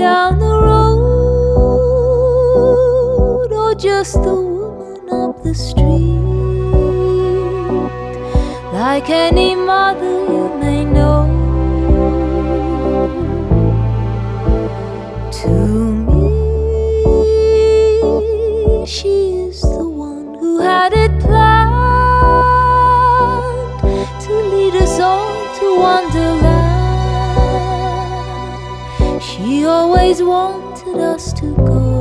down the road or just the woman up the street. Like any mother you may know. To me, she us to go,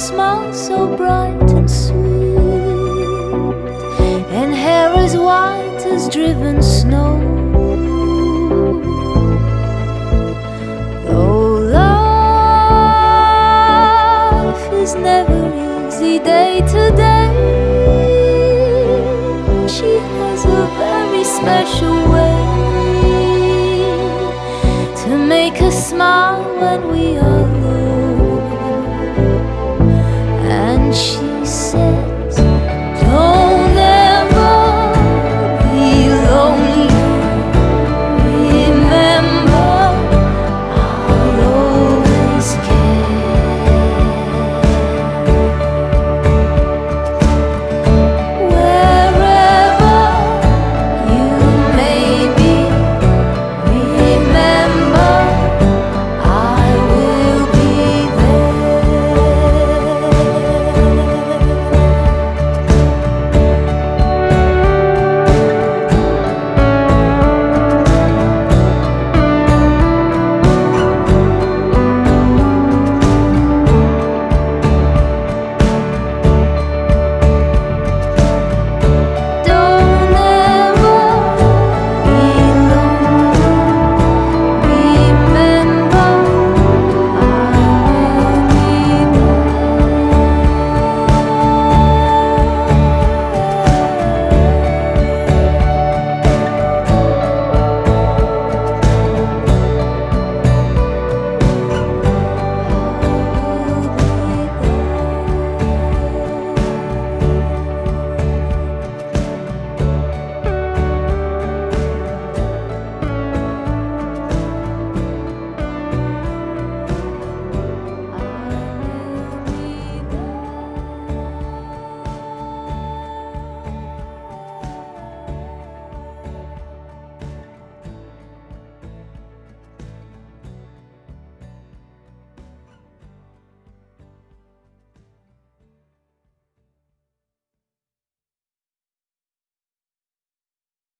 smile so bright and sweet, and hair as white as driven snow. Though life is never easy day to day, she has a very special way to make us smile when we are